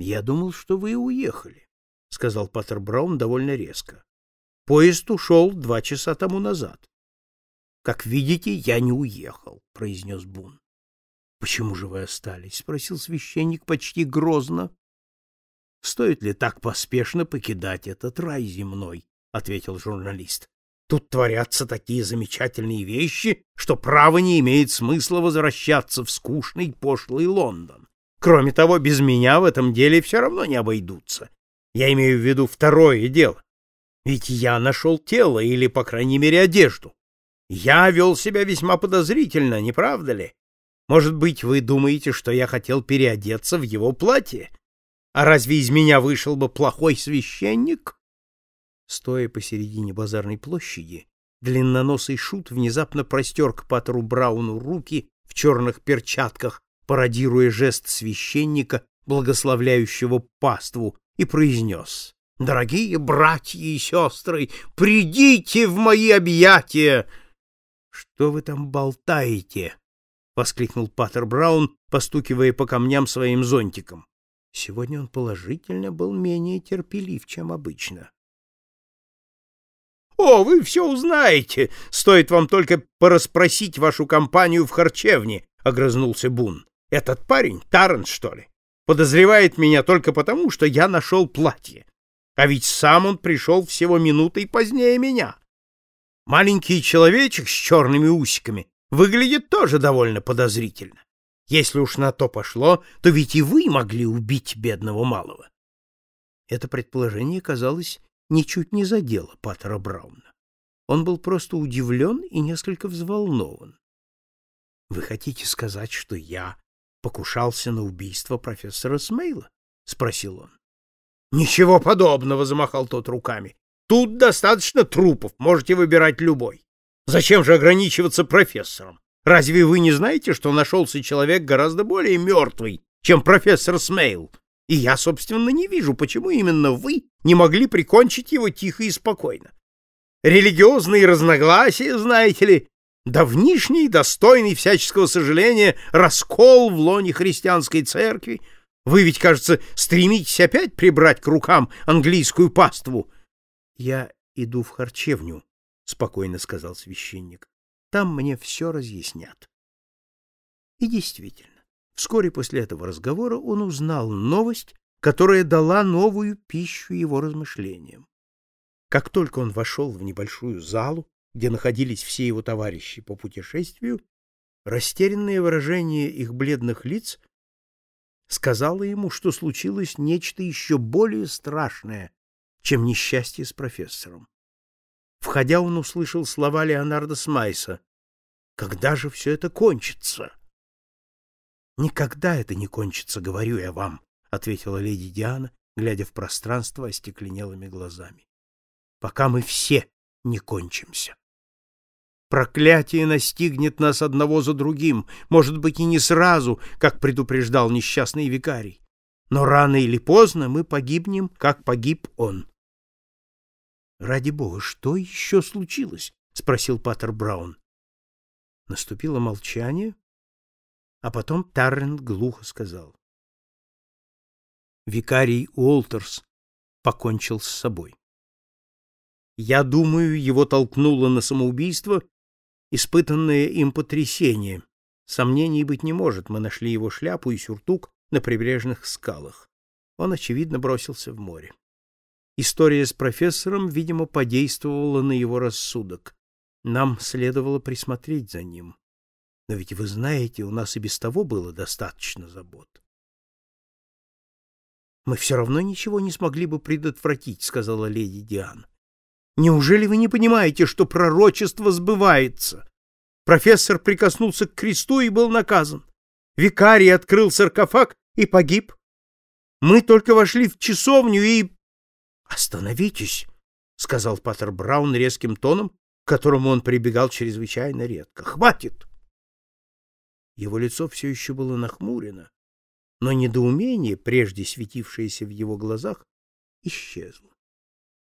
Я думал, что вы уехали, сказал Паттер Браун довольно резко. Поезд ушел два часа тому назад. Как видите, я не уехал, произнес Бун. Почему же вы остались? спросил священник почти грозно. Стоит ли так поспешно покидать этот рай земной? ответил журналист. Тут творятся такие замечательные вещи, что право не имеет смысла возвращаться в скучный пошлый Лондон. Кроме того, без меня в этом деле все равно не обойдутся. Я имею в виду второе дело. Ведь я нашел тело или, по крайней мере, одежду. Я вел себя весьма подозрительно, не правда ли? Может быть, вы думаете, что я хотел переодеться в его платье? А разве из меня вышел бы плохой священник? Стоя посередине базарной площади, длинноносый шут внезапно простер к Патру Брауну руки в черных перчатках, пародируя жест священника, благословляющего паству, и произнес «Дорогие братья и сестры, придите в мои объятия!» «Что вы там болтаете?» — воскликнул Паттер Браун, постукивая по камням своим зонтиком. Сегодня он положительно был менее терпелив, чем обычно. О, вы все узнаете. Стоит вам только порасспросить вашу компанию в харчевне, огрызнулся Бун. Этот парень, Таррен, что ли, подозревает меня только потому, что я нашел платье. А ведь сам он пришел всего минутой позднее меня. Маленький человечек с черными усиками выглядит тоже довольно подозрительно. Если уж на то пошло, то ведь и вы могли убить бедного малого. Это предположение казалось ничуть не задело Паттера Брауна. Он был просто удивлен и несколько взволнован. — Вы хотите сказать, что я покушался на убийство профессора Смейла? — спросил он. — Ничего подобного, — замахал тот руками. — Тут достаточно трупов, можете выбирать любой. Зачем же ограничиваться профессором? Разве вы не знаете, что нашелся человек гораздо более мертвый, чем профессор Смейл, и я, собственно, не вижу, почему именно вы не могли прикончить его тихо и спокойно. Религиозные разногласия, знаете ли, давнишний, достойный всяческого сожаления раскол в лоне христианской церкви. Вы ведь, кажется, стремитесь опять прибрать к рукам английскую паству. — Я иду в харчевню, — спокойно сказал священник. — Там мне все разъяснят. И действительно, Вскоре после этого разговора он узнал новость, которая дала новую пищу его размышлениям. Как только он вошел в небольшую залу, где находились все его товарищи по путешествию, растерянное выражение их бледных лиц сказало ему, что случилось нечто еще более страшное, чем несчастье с профессором. Входя, он услышал слова Леонардо Смайса. «Когда же все это кончится?» Никогда это не кончится, говорю я вам, ответила леди Диана, глядя в пространство остекленелыми глазами. Пока мы все не кончимся. Проклятие настигнет нас одного за другим, может быть, и не сразу, как предупреждал несчастный викарий. Но рано или поздно мы погибнем, как погиб он. Ради бога, что еще случилось? спросил Паттер Браун. Наступило молчание, а потом Таррент глухо сказал. Викарий Уолтерс покончил с собой. Я думаю, его толкнуло на самоубийство испытанное им потрясение. Сомнений быть не может, мы нашли его шляпу и сюртук на прибрежных скалах. Он, очевидно, бросился в море. История с профессором, видимо, подействовала на его рассудок. Нам следовало присмотреть за ним. Но ведь вы знаете, у нас и без того было достаточно забот. Мы все равно ничего не смогли бы предотвратить, сказала леди Диана. Неужели вы не понимаете, что пророчество сбывается? Профессор прикоснулся к кресту и был наказан. Викарий открыл саркофаг и погиб. Мы только вошли в часовню и... Остановитесь, сказал Паттер Браун резким тоном, к которому он прибегал чрезвычайно редко. Хватит. Его лицо все еще было нахмурено, но недоумение, прежде светившееся в его глазах, исчезло.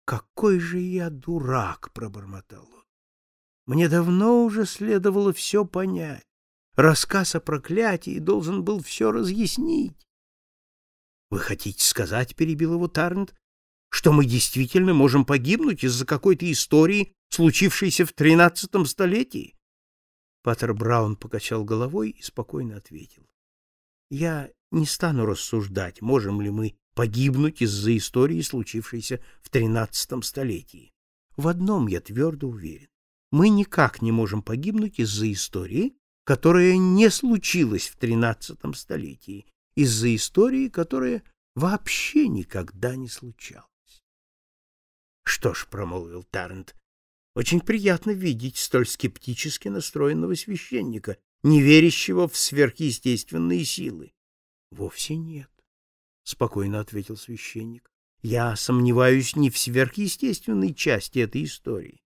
«Какой же я дурак!» — пробормотал он. «Мне давно уже следовало все понять. Рассказ о проклятии должен был все разъяснить». Вы хотите сказать, перебил его Тарнт, что мы действительно можем погибнуть из-за какой-то истории, случившейся в тринадцатом столетии? Паттер Браун покачал головой и спокойно ответил: "Я не стану рассуждать, можем ли мы погибнуть из-за истории, случившейся в тринадцатом столетии. В одном я твердо уверен: мы никак не можем погибнуть из-за истории, которая не случилась в тринадцатом столетии, из-за истории, которая вообще никогда не случалась. Что ж, промолвил Таррент, очень приятно видеть столь скептически настроенного священника, не верящего в сверхъестественные силы. Вовсе нет, спокойно ответил священник. Я сомневаюсь не в сверхъестественной части этой истории.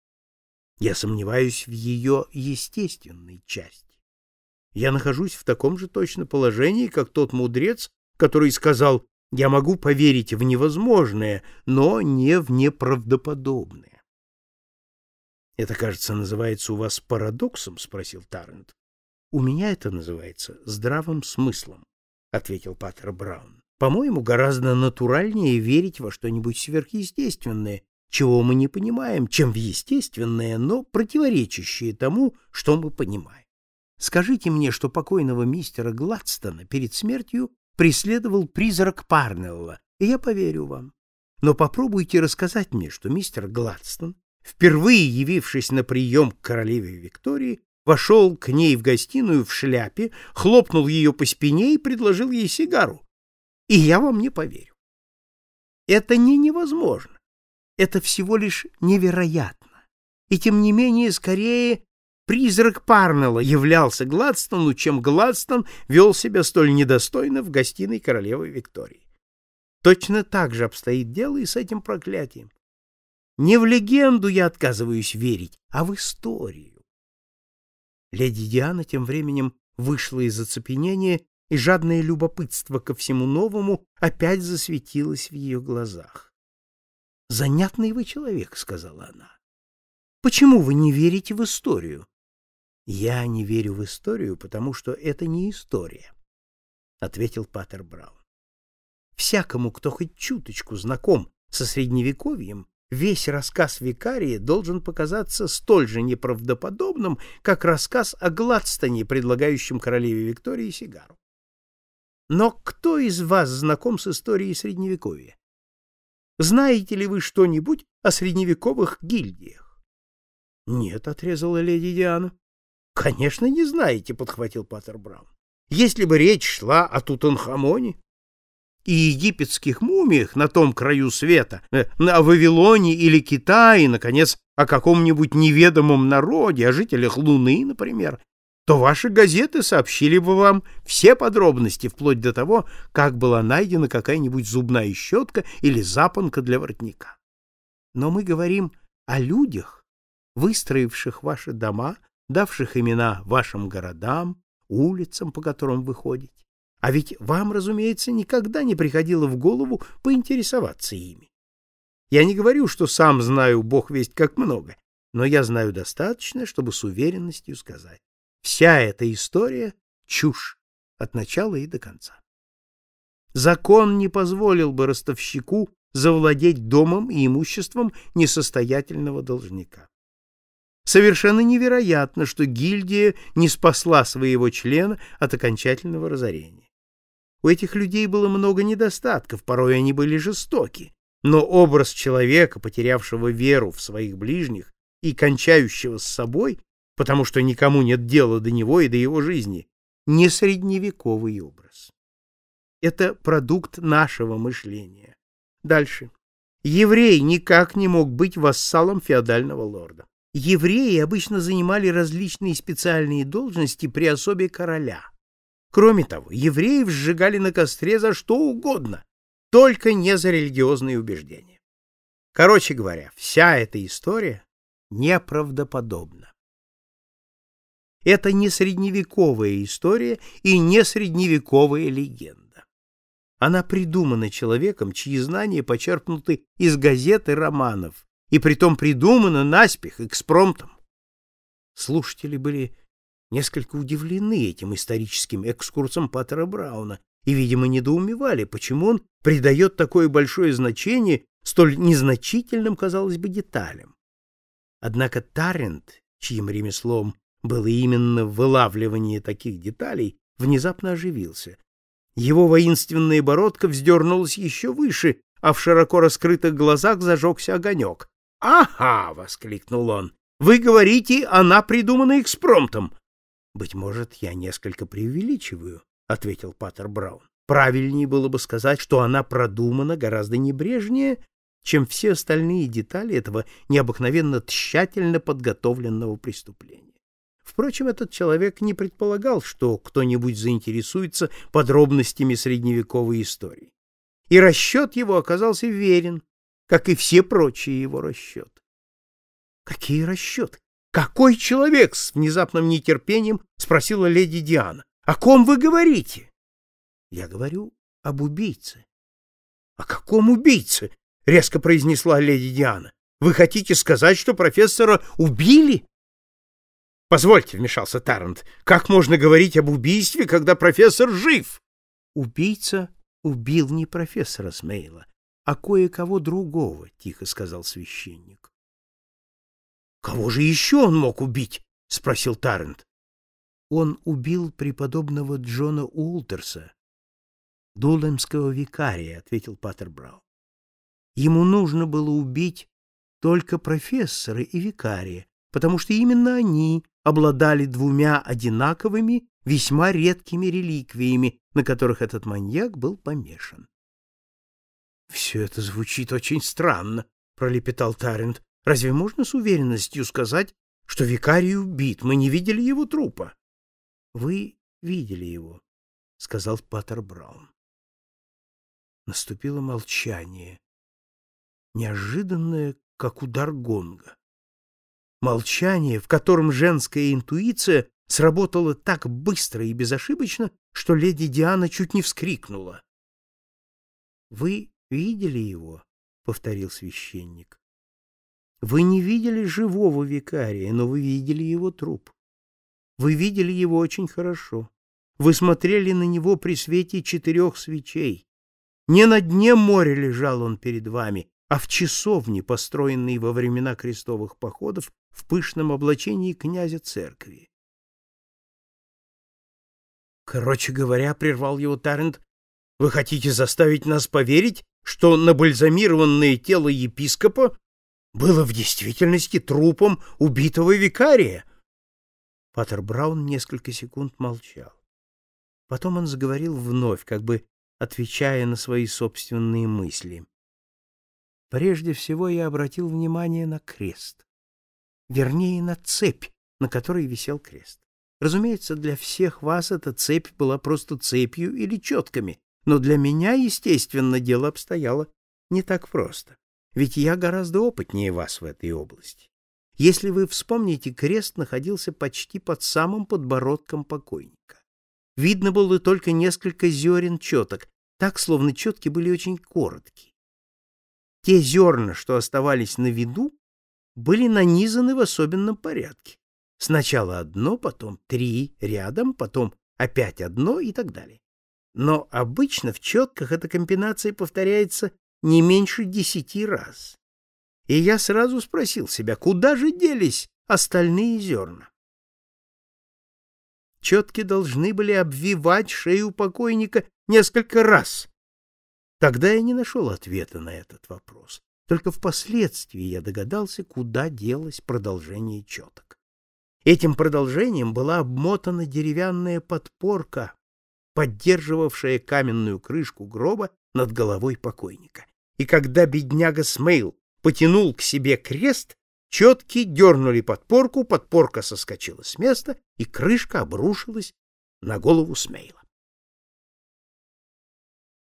Я сомневаюсь в ее естественной части. Я нахожусь в таком же точно положении, как тот мудрец, который сказал: "Я могу поверить в невозможное, но не в неправдоподобное". Это, кажется, называется у вас парадоксом, спросил Таррент. У меня это называется здравым смыслом, ответил Паттер Браун. По-моему, гораздо натуральнее верить во что-нибудь сверхъестественное, чего мы не понимаем, чем в естественное, но противоречащее тому, что мы понимаем. Скажите мне, что покойного мистера Гладстона перед смертью преследовал призрак Парнелла, и я поверю вам. Но попробуйте рассказать мне, что мистер Гладстон, впервые явившись на прием к королеве Виктории, вошел к ней в гостиную в шляпе, хлопнул ее по спине и предложил ей сигару. И я вам не поверю. Это не невозможно это всего лишь невероятно. И тем не менее, скорее, призрак Парнелла являлся Гладстону, чем Гладстон вел себя столь недостойно в гостиной королевы Виктории. Точно так же обстоит дело и с этим проклятием. Не в легенду я отказываюсь верить, а в историю. Леди Диана тем временем вышла из оцепенения, и жадное любопытство ко всему новому опять засветилось в ее глазах. Занятный вы человек, сказала она. Почему вы не верите в историю? Я не верю в историю, потому что это не история, ответил Паттер Браун. Всякому, кто хоть чуточку знаком со средневековьем, весь рассказ викария должен показаться столь же неправдоподобным, как рассказ о Гладстоне, предлагающем королеве Виктории сигару. Но кто из вас знаком с историей средневековья? Знаете ли вы что-нибудь о средневековых гильдиях? Нет, отрезала леди Диана. Конечно, не знаете, подхватил Паттер Браун. Если бы речь шла о Тутанхамоне и египетских мумиях на том краю света, э, на Вавилоне или Китае, наконец, о каком-нибудь неведомом народе, о жителях Луны, например, то ваши газеты сообщили бы вам все подробности, вплоть до того, как была найдена какая-нибудь зубная щетка или запонка для воротника. Но мы говорим о людях, выстроивших ваши дома, давших имена вашим городам, улицам, по которым вы ходите. А ведь вам, разумеется, никогда не приходило в голову поинтересоваться ими. Я не говорю, что сам знаю бог весть как много, но я знаю достаточно, чтобы с уверенностью сказать. Вся эта история — чушь от начала и до конца. Закон не позволил бы ростовщику завладеть домом и имуществом несостоятельного должника. Совершенно невероятно, что гильдия не спасла своего члена от окончательного разорения. У этих людей было много недостатков, порой они были жестоки, но образ человека, потерявшего веру в своих ближних и кончающего с собой, потому что никому нет дела до него и до его жизни, не средневековый образ. Это продукт нашего мышления. Дальше. Еврей никак не мог быть вассалом феодального лорда. Евреи обычно занимали различные специальные должности при особе короля. Кроме того, евреев сжигали на костре за что угодно, только не за религиозные убеждения. Короче говоря, вся эта история неправдоподобна. Это не средневековая история и не средневековая легенда. Она придумана человеком, чьи знания почерпнуты из газет и романов, и притом придумана наспех, экспромтом. Слушатели были несколько удивлены этим историческим экскурсом Паттера Брауна и, видимо, недоумевали, почему он придает такое большое значение столь незначительным, казалось бы, деталям. Однако Тарент, чьим ремеслом было именно вылавливание таких деталей, внезапно оживился. Его воинственная бородка вздернулась еще выше, а в широко раскрытых глазах зажегся огонек. «Ага!» — воскликнул он. «Вы говорите, она придумана экспромтом!» «Быть может, я несколько преувеличиваю», — ответил Паттер Браун. «Правильнее было бы сказать, что она продумана гораздо небрежнее, чем все остальные детали этого необыкновенно тщательно подготовленного преступления. Впрочем, этот человек не предполагал, что кто-нибудь заинтересуется подробностями средневековой истории. И расчет его оказался верен, как и все прочие его расчеты. Какие расчеты? Какой человек? С внезапным нетерпением спросила леди Диана. О ком вы говорите? Я говорю об убийце. О каком убийце? Резко произнесла леди Диана. Вы хотите сказать, что профессора убили? Позвольте, вмешался Тарант. Как можно говорить об убийстве, когда профессор жив? Убийца убил не профессора Смейла, а кое-кого другого, тихо сказал священник. Кого же еще он мог убить? спросил Таррент. Он убил преподобного Джона Уолтерса, дулемского викария, ответил Паттер Браун. Ему нужно было убить только профессора и викария, потому что именно они обладали двумя одинаковыми, весьма редкими реликвиями, на которых этот маньяк был помешан. Все это звучит очень странно, пролепетал Тарент. Разве можно с уверенностью сказать, что викарий убит? Мы не видели его трупа. Вы видели его, сказал Паттер Браун. Наступило молчание, неожиданное, как удар гонга. Молчание, в котором женская интуиция сработала так быстро и безошибочно, что леди Диана чуть не вскрикнула. Вы видели его? повторил священник. Вы не видели живого викария, но вы видели его труп. Вы видели его очень хорошо. Вы смотрели на него при свете четырех свечей. Не на дне моря лежал он перед вами, а в часовне, построенной во времена крестовых походов в пышном облачении князя церкви. Короче говоря, прервал его Тарент, вы хотите заставить нас поверить, что набальзамированное тело епископа было в действительности трупом убитого викария? Паттер Браун несколько секунд молчал. Потом он заговорил вновь, как бы отвечая на свои собственные мысли. Прежде всего я обратил внимание на крест, вернее, на цепь, на которой висел крест. Разумеется, для всех вас эта цепь была просто цепью или четками, но для меня, естественно, дело обстояло не так просто, ведь я гораздо опытнее вас в этой области. Если вы вспомните, крест находился почти под самым подбородком покойника. Видно было только несколько зерен четок, так, словно четки были очень короткие. Те зерна, что оставались на виду, были нанизаны в особенном порядке. Сначала одно, потом три рядом, потом опять одно и так далее. Но обычно в четках эта комбинация повторяется не меньше десяти раз. И я сразу спросил себя, куда же делись остальные зерна? Четки должны были обвивать шею покойника несколько раз. Тогда я не нашел ответа на этот вопрос. Только впоследствии я догадался, куда делось продолжение четок. Этим продолжением была обмотана деревянная подпорка, поддерживавшая каменную крышку гроба над головой покойника. И когда бедняга Смейл потянул к себе крест, четки дернули подпорку, подпорка соскочила с места, и крышка обрушилась на голову Смейла.